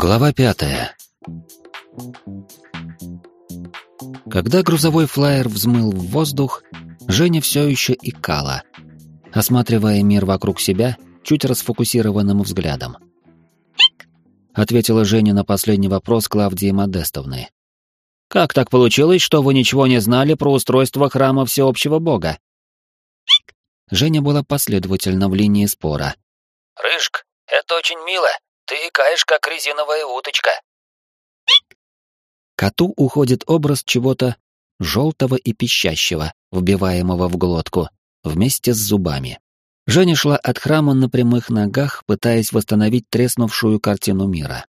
Глава пятая. Когда грузовой флайер взмыл в воздух, Женя все еще икала, осматривая мир вокруг себя чуть расфокусированным взглядом. Ответила Женя на последний вопрос Клавдии Модестовны. «Как так получилось, что вы ничего не знали про устройство храма всеобщего бога?» Женя была последовательна в линии спора. «Рыжк, это очень мило. Ты икаешь, как резиновая уточка». Коту уходит образ чего-то желтого и пищащего, вбиваемого в глотку, вместе с зубами. Женя шла от храма на прямых ногах, пытаясь восстановить треснувшую картину мира.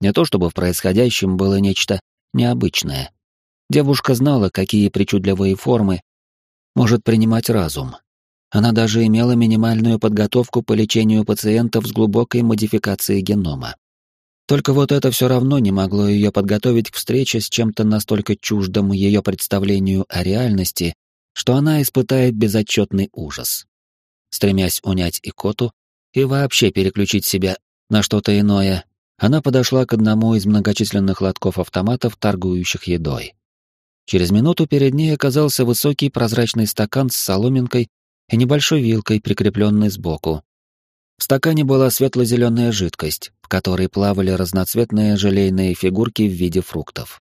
Не то чтобы в происходящем было нечто необычное. Девушка знала, какие причудливые формы может принимать разум, она даже имела минимальную подготовку по лечению пациентов с глубокой модификацией генома. Только вот это все равно не могло ее подготовить к встрече с чем-то настолько чуждым ее представлению о реальности, что она испытает безотчетный ужас. Стремясь унять икоту и вообще переключить себя на что-то иное, она подошла к одному из многочисленных лотков автоматов, торгующих едой. Через минуту перед ней оказался высокий прозрачный стакан с соломинкой и небольшой вилкой, прикрепленной сбоку. В стакане была светло-зеленая жидкость, в которой плавали разноцветные желейные фигурки в виде фруктов.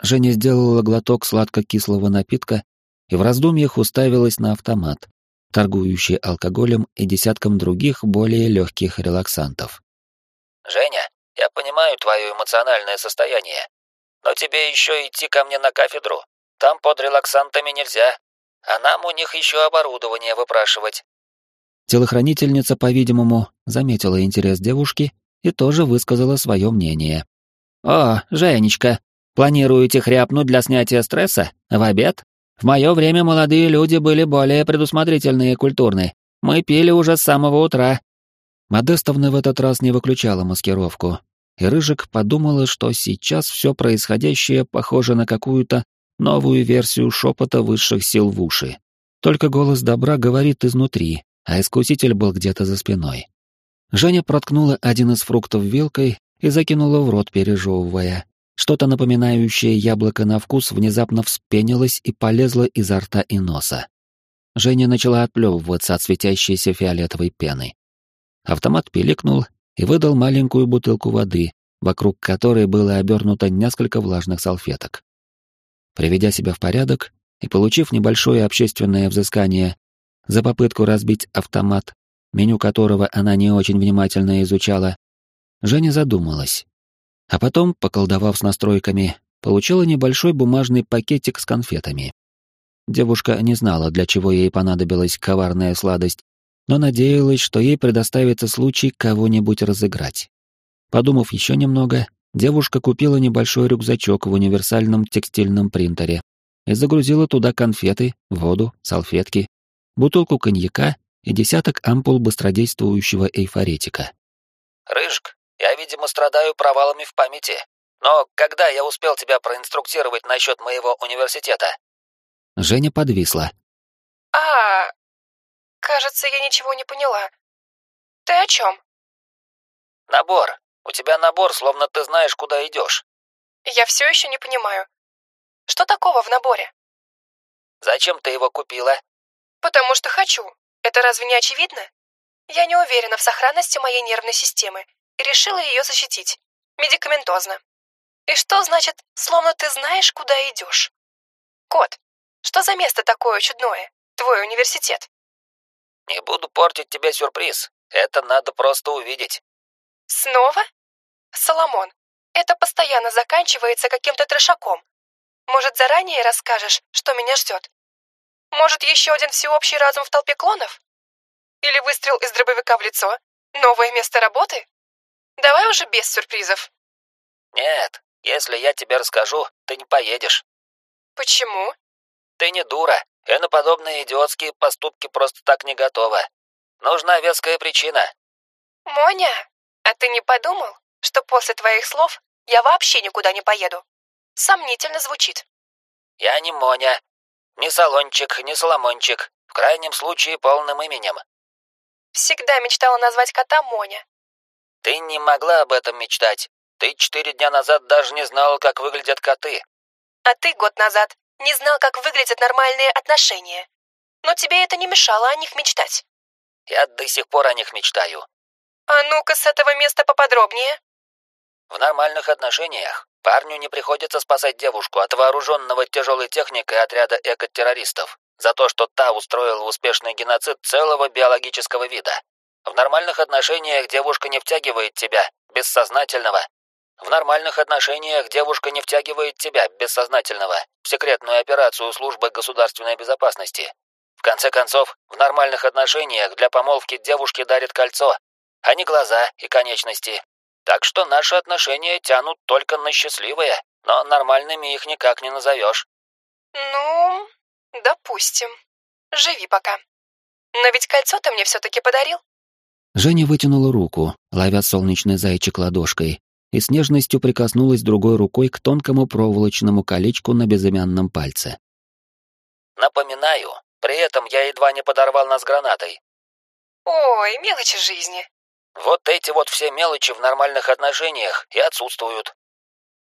Женя сделала глоток сладко-кислого напитка и в раздумьях уставилась на автомат, торгующий алкоголем и десятком других более легких релаксантов. «Женя, я понимаю твое эмоциональное состояние, но тебе еще идти ко мне на кафедру. Там под релаксантами нельзя. А нам у них еще оборудование выпрашивать. Телохранительница, по-видимому, заметила интерес девушки и тоже высказала свое мнение. «О, Женечка, планируете хряпнуть для снятия стресса? В обед? В мое время молодые люди были более предусмотрительные и культурны. Мы пили уже с самого утра». Модестовна в этот раз не выключала маскировку, и Рыжик подумала, что сейчас все происходящее похоже на какую-то новую версию шепота высших сил в уши. Только голос добра говорит изнутри, а искуситель был где-то за спиной. Женя проткнула один из фруктов вилкой и закинула в рот, пережевывая. Что-то напоминающее яблоко на вкус внезапно вспенилось и полезло изо рта и носа. Женя начала отплевываться от светящейся фиолетовой пены. Автомат пиликнул и выдал маленькую бутылку воды, вокруг которой было обернуто несколько влажных салфеток. Приведя себя в порядок и получив небольшое общественное взыскание за попытку разбить автомат, меню которого она не очень внимательно изучала, Женя задумалась. А потом, поколдовав с настройками, получила небольшой бумажный пакетик с конфетами. Девушка не знала, для чего ей понадобилась коварная сладость, но надеялась, что ей предоставится случай кого-нибудь разыграть. Подумав еще немного, девушка купила небольшой рюкзачок в универсальном текстильном принтере и загрузила туда конфеты, воду, салфетки, бутылку коньяка и десяток ампул быстродействующего эйфоретика. «Рыжк, я, видимо, страдаю провалами в памяти. Но когда я успел тебя проинструктировать насчет моего университета?» Женя подвисла. «А, кажется, я ничего не поняла. Ты о чем?» «Набор. У тебя набор, словно ты знаешь, куда идешь. Я все еще не понимаю. Что такого в наборе? Зачем ты его купила? Потому что хочу. Это разве не очевидно? Я не уверена в сохранности моей нервной системы и решила ее защитить. Медикаментозно. И что значит, словно ты знаешь, куда идешь? Кот, что за место такое чудное? Твой университет. Не буду портить тебе сюрприз. Это надо просто увидеть. Снова? Соломон, это постоянно заканчивается каким-то трешаком. Может, заранее расскажешь, что меня ждет? Может, еще один всеобщий разум в толпе клонов? Или выстрел из дробовика в лицо? Новое место работы? Давай уже без сюрпризов. Нет, если я тебе расскажу, ты не поедешь. Почему? Ты не дура, и на подобные идиотские поступки просто так не готова. Нужна веская причина. Моня, а ты не подумал, что после твоих слов я вообще никуда не поеду. Сомнительно звучит. Я не Моня, не Салончик, не Соломончик, в крайнем случае полным именем. Всегда мечтала назвать кота Моня. Ты не могла об этом мечтать. Ты четыре дня назад даже не знал, как выглядят коты. А ты год назад не знал, как выглядят нормальные отношения. Но тебе это не мешало о них мечтать. Я до сих пор о них мечтаю. А ну-ка с этого места поподробнее. В нормальных отношениях парню не приходится спасать девушку от вооруженного тяжелой техникой отряда экотеррористов за то, что та устроила успешный геноцид целого биологического вида. В нормальных отношениях девушка не втягивает тебя, бессознательного. В нормальных отношениях девушка не втягивает тебя, бессознательного, в секретную операцию службы государственной безопасности. В конце концов, в нормальных отношениях для помолвки девушке дарит кольцо, а не глаза и конечности. Так что наши отношения тянут только на счастливые, но нормальными их никак не назовешь. Ну, допустим. Живи пока. Но ведь кольцо ты мне все-таки подарил. Женя вытянула руку, ловя солнечный зайчик ладошкой, и с нежностью прикоснулась другой рукой к тонкому проволочному колечку на безымянном пальце. Напоминаю, при этом я едва не подорвал нас гранатой. Ой, мелочи жизни. Вот эти вот все мелочи в нормальных отношениях и отсутствуют.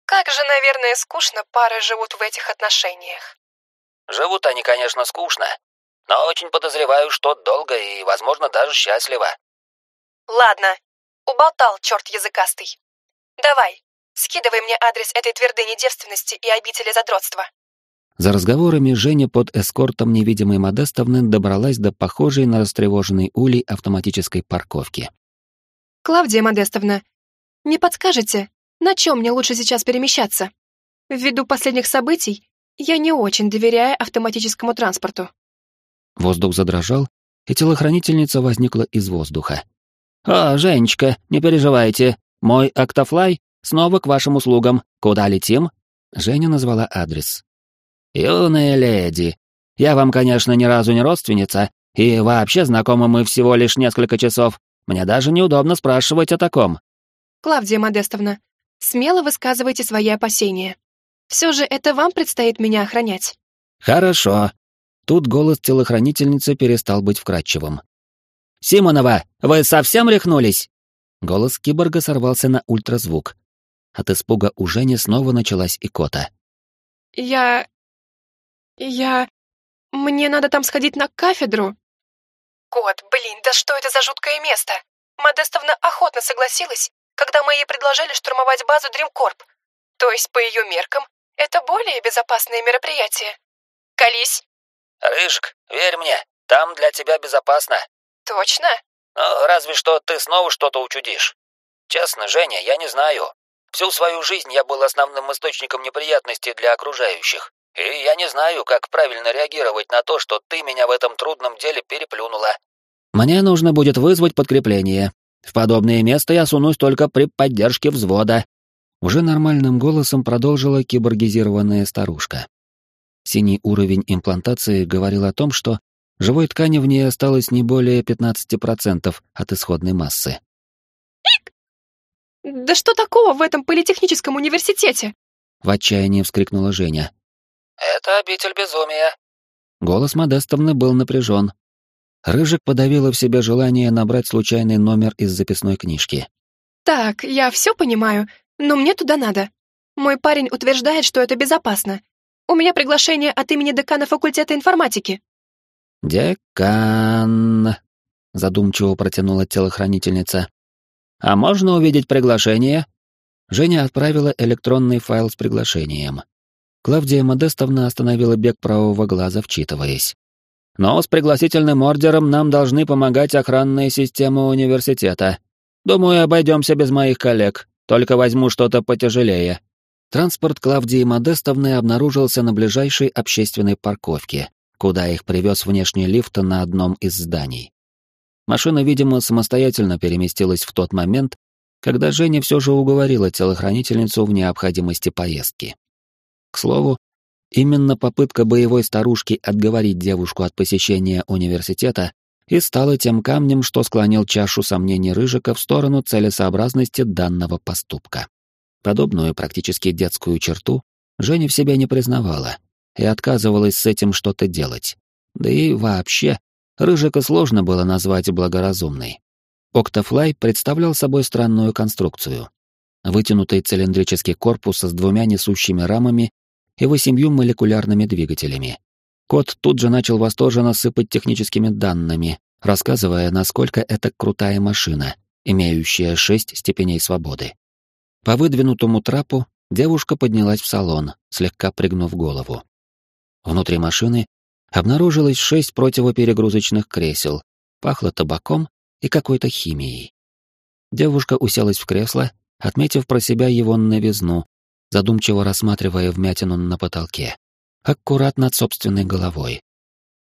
Как же, наверное, скучно пары живут в этих отношениях. Живут они, конечно, скучно, но очень подозреваю, что долго и, возможно, даже счастливо. Ладно, уболтал, черт языкастый. Давай, скидывай мне адрес этой твердыни девственности и обители задротства. За разговорами Женя под эскортом невидимой Модестовны добралась до похожей на растревоженный улей автоматической парковки. Клавдия Модестовна, не подскажете, на чем мне лучше сейчас перемещаться? Ввиду последних событий, я не очень доверяю автоматическому транспорту. Воздух задрожал, и телохранительница возникла из воздуха. «О, Женечка, не переживайте, мой Октофлай снова к вашим услугам. Куда летим?» Женя назвала адрес. «Юная леди, я вам, конечно, ни разу не родственница, и вообще знакомы мы всего лишь несколько часов, мне даже неудобно спрашивать о таком. Клавдия Модестовна, смело высказывайте свои опасения. Все же это вам предстоит меня охранять. Хорошо. Тут голос телохранительницы перестал быть вкрадчивым. «Симонова, вы совсем рехнулись?» Голос киборга сорвался на ультразвук. От испуга у Жени снова началась икота. «Я... я... мне надо там сходить на кафедру». Год, блин, да что это за жуткое место? Модестовна охотно согласилась, когда мы ей предложили штурмовать базу Дримкорп. То есть, по ее меркам, это более безопасное мероприятие. Колись. Рыжик, верь мне, там для тебя безопасно. Точно? Ну, разве что ты снова что-то учудишь. Честно, Женя, я не знаю. Всю свою жизнь я был основным источником неприятностей для окружающих. И я не знаю, как правильно реагировать на то, что ты меня в этом трудном деле переплюнула. Мне нужно будет вызвать подкрепление. В подобное место я сунусь только при поддержке взвода. Уже нормальным голосом продолжила киборгизированная старушка. Синий уровень имплантации говорил о том, что живой ткани в ней осталось не более 15% от исходной массы. «Да что такого в этом политехническом университете?» В отчаянии вскрикнула Женя. «Это обитель безумия». Голос Модестовны был напряжен. Рыжик подавила в себе желание набрать случайный номер из записной книжки. «Так, я все понимаю, но мне туда надо. Мой парень утверждает, что это безопасно. У меня приглашение от имени декана факультета информатики». «Декан...» — задумчиво протянула телохранительница. «А можно увидеть приглашение?» Женя отправила электронный файл с приглашением. Клавдия Модестовна остановила бег правого глаза, вчитываясь. «Но с пригласительным ордером нам должны помогать охранные системы университета. Думаю, обойдемся без моих коллег, только возьму что-то потяжелее». Транспорт Клавдии Модестовны обнаружился на ближайшей общественной парковке, куда их привез внешний лифт на одном из зданий. Машина, видимо, самостоятельно переместилась в тот момент, когда Женя все же уговорила телохранительницу в необходимости поездки. К слову, именно попытка боевой старушки отговорить девушку от посещения университета и стала тем камнем, что склонил чашу сомнений Рыжика в сторону целесообразности данного поступка. Подобную практически детскую черту Женя в себе не признавала и отказывалась с этим что-то делать. Да и вообще, Рыжика сложно было назвать благоразумной. Октофлай представлял собой странную конструкцию. вытянутый цилиндрический корпус с двумя несущими рамами и восемью молекулярными двигателями. Кот тут же начал восторженно сыпать техническими данными, рассказывая, насколько это крутая машина, имеющая шесть степеней свободы. По выдвинутому трапу девушка поднялась в салон, слегка пригнув голову. Внутри машины обнаружилось шесть противоперегрузочных кресел, пахло табаком и какой-то химией. Девушка уселась в кресло, отметив про себя его новизну, задумчиво рассматривая вмятину на потолке, аккурат над собственной головой.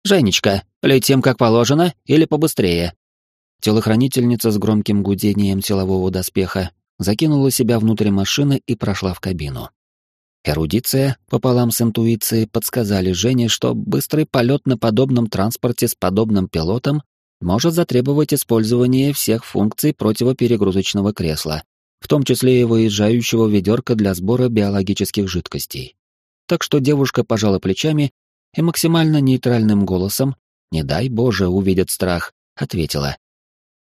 «Женечка, летим как положено или побыстрее?» Телохранительница с громким гудением силового доспеха закинула себя внутрь машины и прошла в кабину. Эрудиция пополам с интуицией подсказали Жене, что быстрый полет на подобном транспорте с подобным пилотом может затребовать использование всех функций противоперегрузочного кресла, в том числе и выезжающего ведерка для сбора биологических жидкостей. Так что девушка пожала плечами и максимально нейтральным голосом, не дай Боже увидят страх, ответила.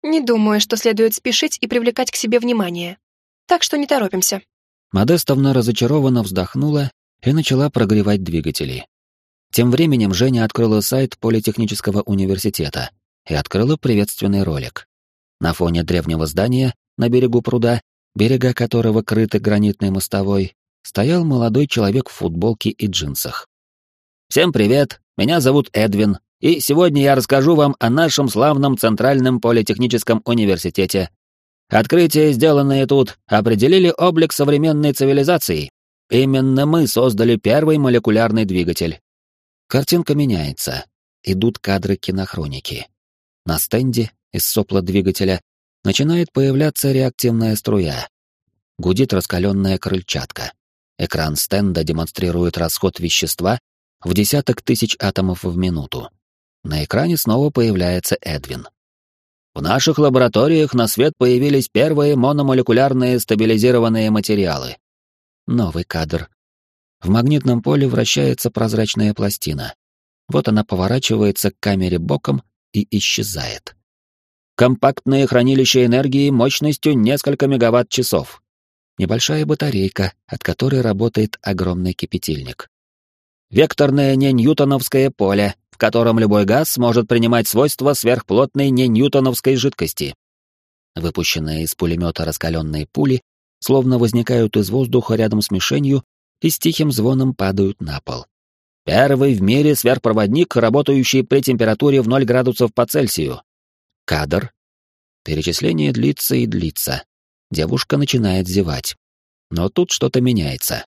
«Не думаю, что следует спешить и привлекать к себе внимание. Так что не торопимся». Модестовна разочарованно вздохнула и начала прогревать двигатели. Тем временем Женя открыла сайт Политехнического университета и открыла приветственный ролик. На фоне древнего здания на берегу пруда, берега которого крыты гранитной мостовой, стоял молодой человек в футболке и джинсах. «Всем привет, меня зовут Эдвин, и сегодня я расскажу вам о нашем славном Центральном политехническом университете. Открытия, сделанные тут, определили облик современной цивилизации. Именно мы создали первый молекулярный двигатель. Картинка меняется. Идут кадры кинохроники. На стенде из сопла двигателя начинает появляться реактивная струя. Гудит раскаленная крыльчатка. Экран стенда демонстрирует расход вещества в десяток тысяч атомов в минуту. На экране снова появляется Эдвин. В наших лабораториях на свет появились первые мономолекулярные стабилизированные материалы. Новый кадр. В магнитном поле вращается прозрачная пластина. Вот она поворачивается к камере боком и исчезает. Компактное хранилище энергии мощностью несколько мегаватт-часов. Небольшая батарейка, от которой работает огромный кипятильник. Векторное неньютоновское поле, в котором любой газ может принимать свойства сверхплотной неньютоновской жидкости. Выпущенные из пулемета раскаленные пули словно возникают из воздуха рядом с мишенью и с тихим звоном падают на пол. Первый в мире сверхпроводник, работающий при температуре в 0 градусов по Цельсию. Кадр. Перечисление длится и длится. Девушка начинает зевать. Но тут что-то меняется.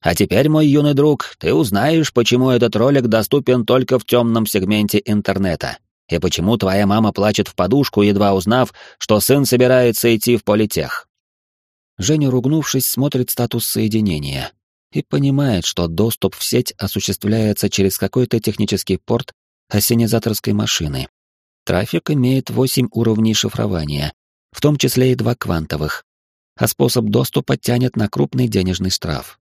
А теперь, мой юный друг, ты узнаешь, почему этот ролик доступен только в темном сегменте интернета. И почему твоя мама плачет в подушку, едва узнав, что сын собирается идти в политех. Женя, ругнувшись, смотрит статус соединения и понимает, что доступ в сеть осуществляется через какой-то технический порт ассенизаторской машины. Трафик имеет восемь уровней шифрования, в том числе и два квантовых, а способ доступа тянет на крупный денежный штраф.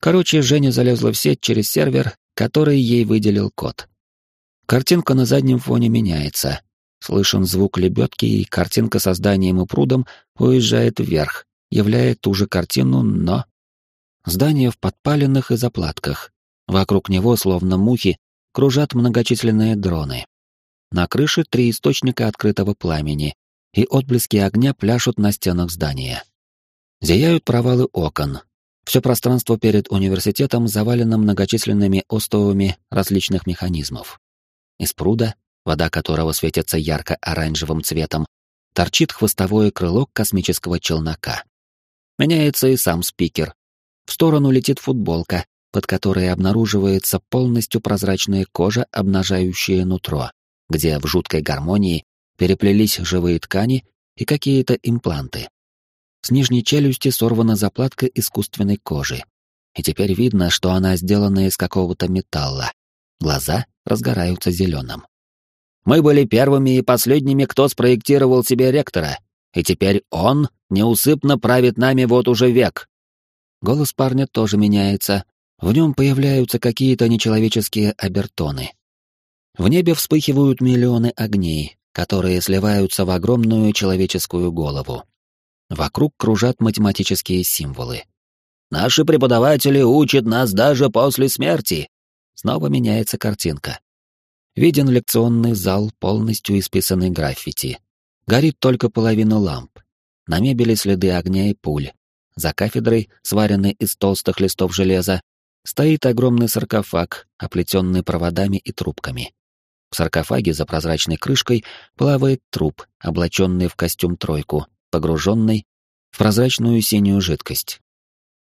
Короче, Женя залезла в сеть через сервер, который ей выделил код. Картинка на заднем фоне меняется. Слышен звук лебедки, и картинка со зданием и прудом уезжает вверх, являя ту же картину, но Здание в подпаленных и заплатках. Вокруг него, словно мухи, кружат многочисленные дроны. На крыше три источника открытого пламени, и отблески огня пляшут на стенах здания. Зияют провалы окон. Все пространство перед университетом завалено многочисленными остовами различных механизмов. Из пруда, вода которого светится ярко-оранжевым цветом, торчит хвостовое крыло космического челнока. Меняется и сам спикер, в сторону летит футболка, под которой обнаруживается полностью прозрачная кожа, обнажающая нутро, где в жуткой гармонии переплелись живые ткани и какие-то импланты. С нижней челюсти сорвана заплатка искусственной кожи. И теперь видно, что она сделана из какого-то металла. Глаза разгораются зеленым. Мы были первыми и последними, кто спроектировал себе ректора, и теперь он неусыпно правит нами вот уже век, Голос парня тоже меняется. В нем появляются какие-то нечеловеческие обертоны. В небе вспыхивают миллионы огней, которые сливаются в огромную человеческую голову. Вокруг кружат математические символы. «Наши преподаватели учат нас даже после смерти!» Снова меняется картинка. Виден лекционный зал, полностью исписанный граффити. Горит только половина ламп. На мебели следы огня и пуль. За кафедрой, сваренной из толстых листов железа, стоит огромный саркофаг, оплетенный проводами и трубками. В саркофаге за прозрачной крышкой плавает труп, облаченный в костюм тройку, погруженный в прозрачную синюю жидкость.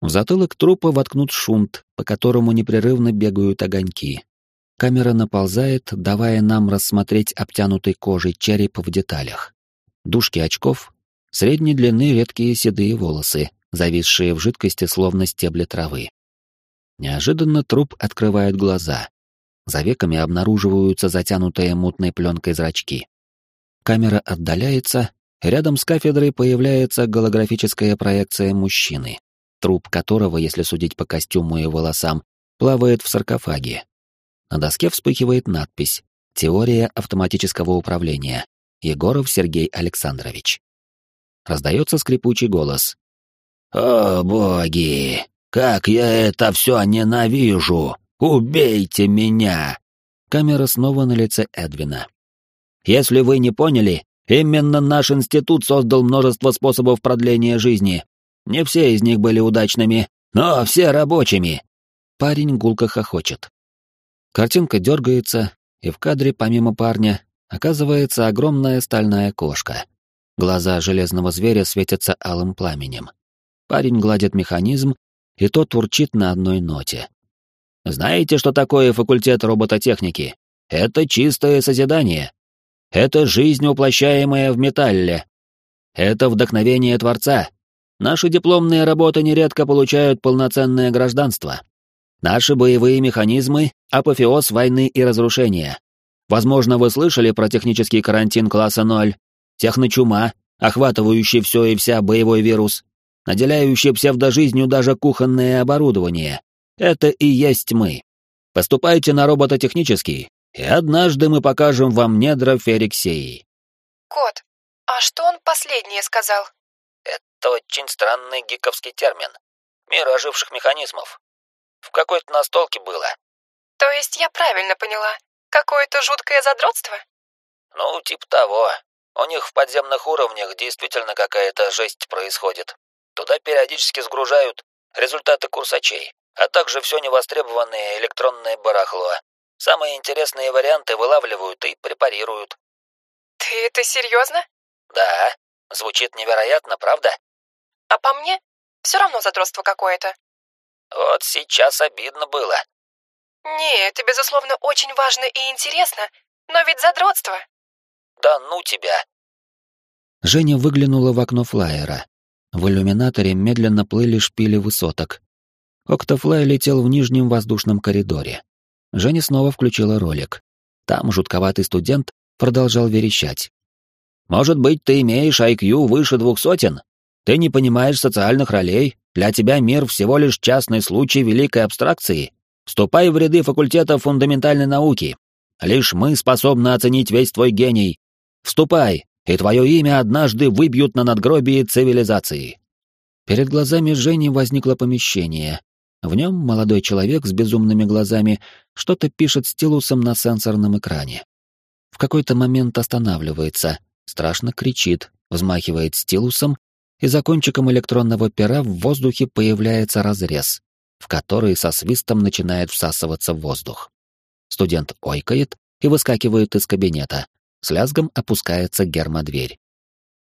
В затылок трупа воткнут шунт, по которому непрерывно бегают огоньки. Камера наползает, давая нам рассмотреть обтянутый кожей череп в деталях. Дужки очков, средней длины редкие седые волосы, зависшие в жидкости словно стебли травы. Неожиданно труп открывает глаза. За веками обнаруживаются затянутые мутной пленкой зрачки. Камера отдаляется, рядом с кафедрой появляется голографическая проекция мужчины, труп которого, если судить по костюму и волосам, плавает в саркофаге. На доске вспыхивает надпись «Теория автоматического управления. Егоров Сергей Александрович». Раздается скрипучий голос. «О, боги! Как я это все ненавижу! Убейте меня!» Камера снова на лице Эдвина. «Если вы не поняли, именно наш институт создал множество способов продления жизни. Не все из них были удачными, но все рабочими». Парень гулко хохочет. Картинка дергается, и в кадре, помимо парня, оказывается огромная стальная кошка. Глаза железного зверя светятся алым пламенем. Парень гладит механизм, и тот урчит на одной ноте. Знаете, что такое факультет робототехники? Это чистое созидание. Это жизнь, воплощаемая в металле. Это вдохновение Творца. Наши дипломные работы нередко получают полноценное гражданство. Наши боевые механизмы — апофеоз войны и разрушения. Возможно, вы слышали про технический карантин класса 0, техночума, охватывающий все и вся боевой вирус, наделяющий псевдожизнью даже кухонное оборудование. Это и есть мы. Поступайте на робототехнический, и однажды мы покажем вам недра Фериксеи. Кот, а что он последнее сказал? Это очень странный гиковский термин. Мир оживших механизмов. В какой-то настолке было. То есть я правильно поняла? Какое-то жуткое задротство? Ну, типа того. У них в подземных уровнях действительно какая-то жесть происходит. Туда периодически сгружают результаты курсачей а также все невостребованное электронное барахло. Самые интересные варианты вылавливают и препарируют. Ты это серьезно? Да. Звучит невероятно, правда? А по мне, все равно задротство какое-то. Вот сейчас обидно было. Не, это, безусловно, очень важно и интересно, но ведь задротство. Да ну тебя. Женя выглянула в окно флайера. В иллюминаторе медленно плыли шпили высоток, Октофлай летел в нижнем воздушном коридоре. Женя снова включила ролик. Там жутковатый студент продолжал верещать. «Может быть, ты имеешь IQ выше двух сотен? Ты не понимаешь социальных ролей? Для тебя мир всего лишь частный случай великой абстракции? Вступай в ряды факультета фундаментальной науки. Лишь мы способны оценить весь твой гений. Вступай, и твое имя однажды выбьют на надгробие цивилизации». Перед глазами Жени возникло помещение, в нем молодой человек с безумными глазами что-то пишет стилусом на сенсорном экране. В какой-то момент останавливается, страшно кричит, взмахивает стилусом, и за кончиком электронного пера в воздухе появляется разрез, в который со свистом начинает всасываться воздух. Студент ойкает и выскакивает из кабинета. С лязгом опускается гермодверь.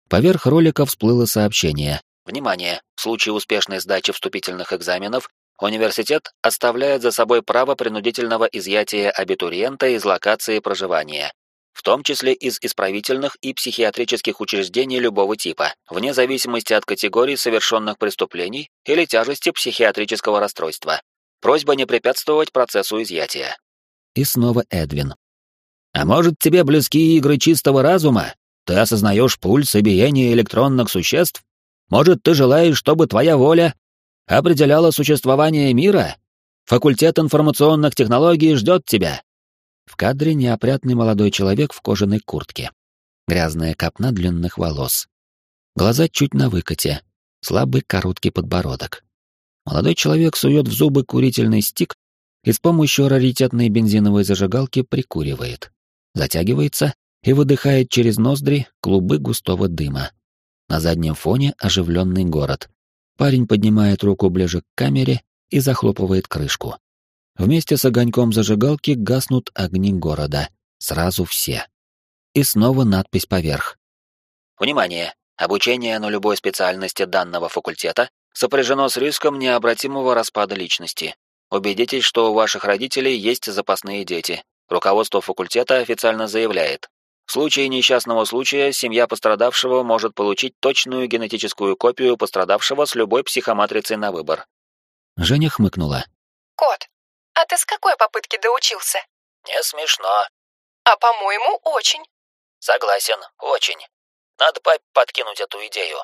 Поверх ролика всплыло сообщение. «Внимание! В случае успешной сдачи вступительных экзаменов Университет оставляет за собой право принудительного изъятия абитуриента из локации проживания, в том числе из исправительных и психиатрических учреждений любого типа, вне зависимости от категории совершенных преступлений или тяжести психиатрического расстройства. Просьба не препятствовать процессу изъятия. И снова Эдвин. А может, тебе близки игры чистого разума? Ты осознаешь пульс и биение электронных существ? Может, ты желаешь, чтобы твоя воля определяла существование мира? Факультет информационных технологий ждет тебя. В кадре неопрятный молодой человек в кожаной куртке. Грязная копна длинных волос. Глаза чуть на выкате, слабый короткий подбородок. Молодой человек сует в зубы курительный стик и с помощью раритетной бензиновой зажигалки прикуривает. Затягивается и выдыхает через ноздри клубы густого дыма. На заднем фоне оживленный город. Парень поднимает руку ближе к камере и захлопывает крышку. Вместе с огоньком зажигалки гаснут огни города. Сразу все. И снова надпись поверх. Внимание! Обучение на любой специальности данного факультета сопряжено с риском необратимого распада личности. Убедитесь, что у ваших родителей есть запасные дети. Руководство факультета официально заявляет, в случае несчастного случая семья пострадавшего может получить точную генетическую копию пострадавшего с любой психоматрицей на выбор. Женя хмыкнула. Кот, а ты с какой попытки доучился? Не смешно. А по-моему, очень. Согласен, очень. Надо папе подкинуть эту идею.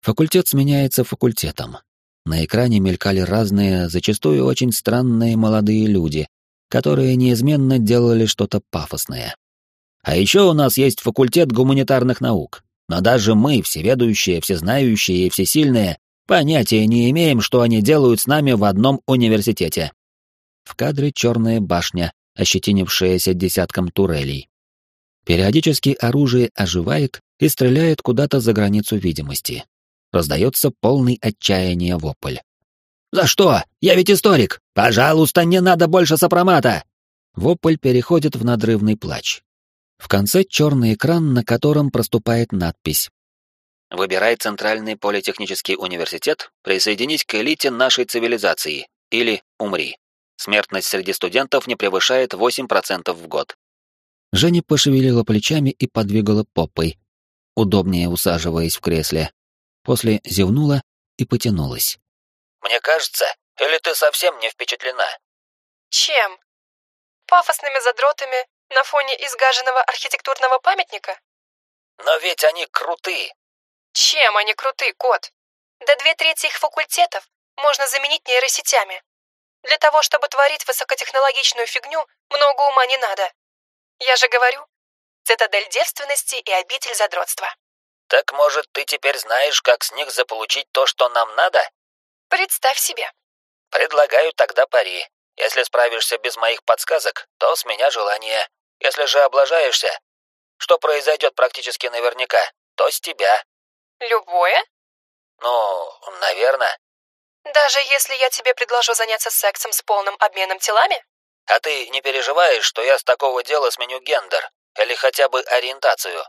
Факультет сменяется факультетом. На экране мелькали разные, зачастую очень странные молодые люди, которые неизменно делали что-то пафосное. А еще у нас есть факультет гуманитарных наук. Но даже мы, всеведущие, всезнающие и всесильные, понятия не имеем, что они делают с нами в одном университете. В кадре черная башня, ощетинившаяся десятком турелей. Периодически оружие оживает и стреляет куда-то за границу видимости. Раздается полный отчаяния вопль. «За что? Я ведь историк! Пожалуйста, не надо больше сопромата!» Вопль переходит в надрывный плач. В конце черный экран, на котором проступает надпись. «Выбирай Центральный политехнический университет, присоединись к элите нашей цивилизации или умри. Смертность среди студентов не превышает 8% в год». Женя пошевелила плечами и подвигала попой, удобнее усаживаясь в кресле. После зевнула и потянулась. «Мне кажется, или ты совсем не впечатлена?» Чем? Пафосными задротами на фоне изгаженного архитектурного памятника? Но ведь они круты. Чем они круты, кот? Да две трети их факультетов можно заменить нейросетями. Для того, чтобы творить высокотехнологичную фигню, много ума не надо. Я же говорю, цитадель девственности и обитель задротства. Так может, ты теперь знаешь, как с них заполучить то, что нам надо? Представь себе. Предлагаю тогда пари. Если справишься без моих подсказок, то с меня желание. Если же облажаешься, что произойдет практически наверняка, то с тебя. Любое? Ну, наверное. Даже если я тебе предложу заняться сексом с полным обменом телами? А ты не переживаешь, что я с такого дела сменю гендер или хотя бы ориентацию?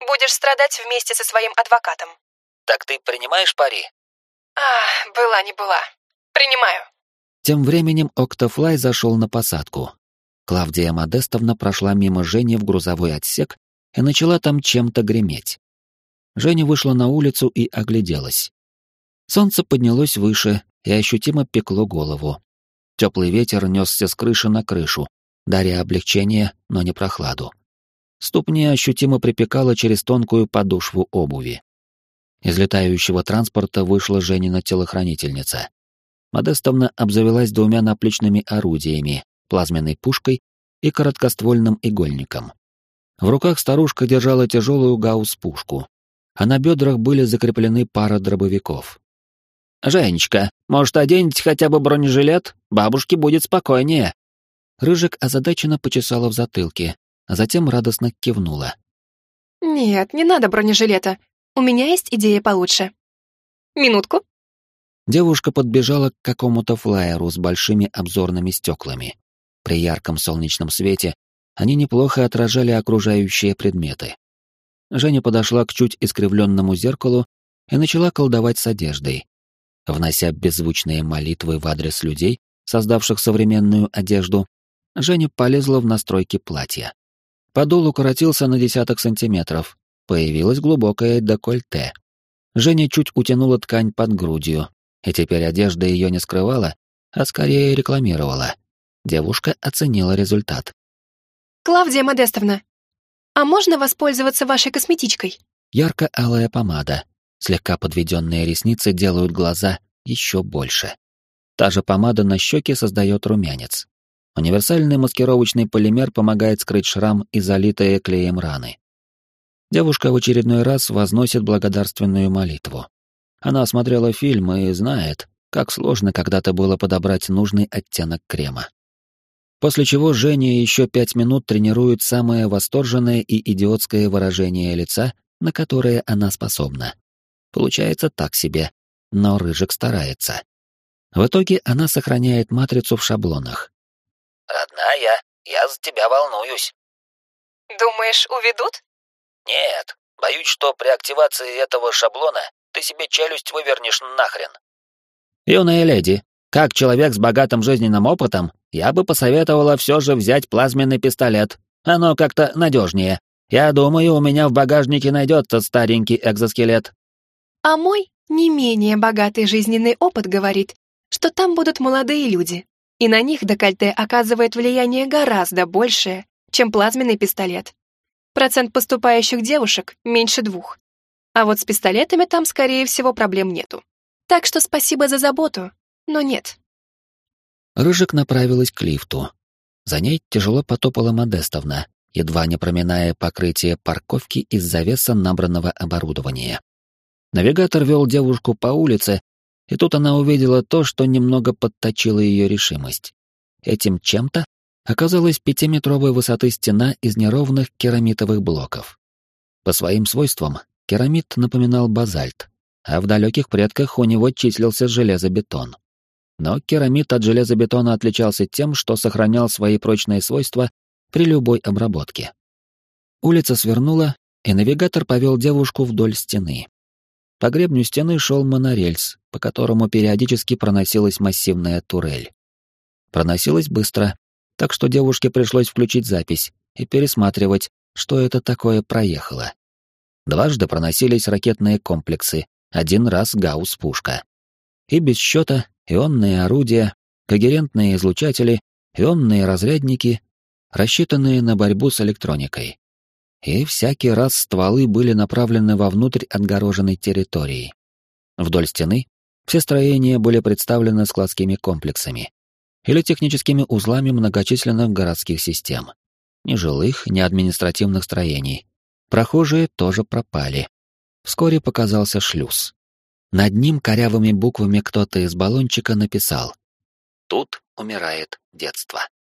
Будешь страдать вместе со своим адвокатом. Так ты принимаешь пари? А, была не была. Принимаю. Тем временем Октофлай зашел на посадку. Клавдия Модестовна прошла мимо Жени в грузовой отсек и начала там чем-то греметь. Женя вышла на улицу и огляделась. Солнце поднялось выше и ощутимо пекло голову. Теплый ветер несся с крыши на крышу, даря облегчение, но не прохладу. Ступни ощутимо припекало через тонкую подошву обуви. Из летающего транспорта вышла Женина телохранительница. Модестовна обзавелась двумя наплечными орудиями, плазменной пушкой и короткоствольным игольником. В руках старушка держала тяжелую гаусс-пушку, а на бедрах были закреплены пара дробовиков. «Женечка, может, оденете хотя бы бронежилет? Бабушке будет спокойнее». Рыжик озадаченно почесала в затылке, а затем радостно кивнула. Нет, не надо бронежилета. У меня есть идея получше. Минутку. Девушка подбежала к какому-то флайеру с большими обзорными стеклами. При ярком солнечном свете они неплохо отражали окружающие предметы. Женя подошла к чуть искривленному зеркалу и начала колдовать с одеждой. Внося беззвучные молитвы в адрес людей, создавших современную одежду, Женя полезла в настройки платья. Подол укоротился на десяток сантиметров, появилась глубокая декольте. Женя чуть утянула ткань под грудью, и теперь одежда ее не скрывала, а скорее рекламировала. Девушка оценила результат. Клавдия Модестовна, а можно воспользоваться вашей косметичкой? Ярко-алая помада. Слегка подведенные ресницы делают глаза еще больше. Та же помада на щеке создает румянец. Универсальный маскировочный полимер помогает скрыть шрам и залитые клеем раны. Девушка в очередной раз возносит благодарственную молитву. Она осмотрела фильм и знает, как сложно когда-то было подобрать нужный оттенок крема. После чего Женя еще пять минут тренирует самое восторженное и идиотское выражение лица, на которое она способна. Получается так себе, но Рыжик старается. В итоге она сохраняет матрицу в шаблонах. «Родная, я за тебя волнуюсь». «Думаешь, уведут?» «Нет, боюсь, что при активации этого шаблона ты себе челюсть вывернешь нахрен». «Юная леди, как человек с богатым жизненным опытом, я бы посоветовала все же взять плазменный пистолет. Оно как-то надежнее. Я думаю, у меня в багажнике найдется старенький экзоскелет». А мой не менее богатый жизненный опыт говорит, что там будут молодые люди, и на них декольте оказывает влияние гораздо большее, чем плазменный пистолет. Процент поступающих девушек меньше двух. А вот с пистолетами там, скорее всего, проблем нету. Так что спасибо за заботу, но нет. Рыжик направилась к лифту. За ней тяжело потопала Модестовна, едва не проминая покрытие парковки из-за веса набранного оборудования. Навигатор вел девушку по улице, и тут она увидела то, что немного подточило ее решимость. Этим чем-то оказалась пятиметровой высоты стена из неровных керамитовых блоков. По своим свойствам керамит напоминал базальт, а в далеких предках у него числился железобетон. Но керамит от железобетона отличался тем, что сохранял свои прочные свойства при любой обработке. Улица свернула, и навигатор повел девушку вдоль стены. По гребню стены шел монорельс, по которому периодически проносилась массивная турель. Проносилась быстро, так что девушке пришлось включить запись и пересматривать, что это такое проехало. Дважды проносились ракетные комплексы, один раз гаусс-пушка. И без счета ионные орудия, когерентные излучатели, ионные разрядники, рассчитанные на борьбу с электроникой. И всякий раз стволы были направлены вовнутрь отгороженной территории. Вдоль стены все строения были представлены складскими комплексами или техническими узлами многочисленных городских систем. Ни жилых, ни административных строений. Прохожие тоже пропали. Вскоре показался шлюз. Над ним корявыми буквами кто-то из баллончика написал «Тут умирает детство».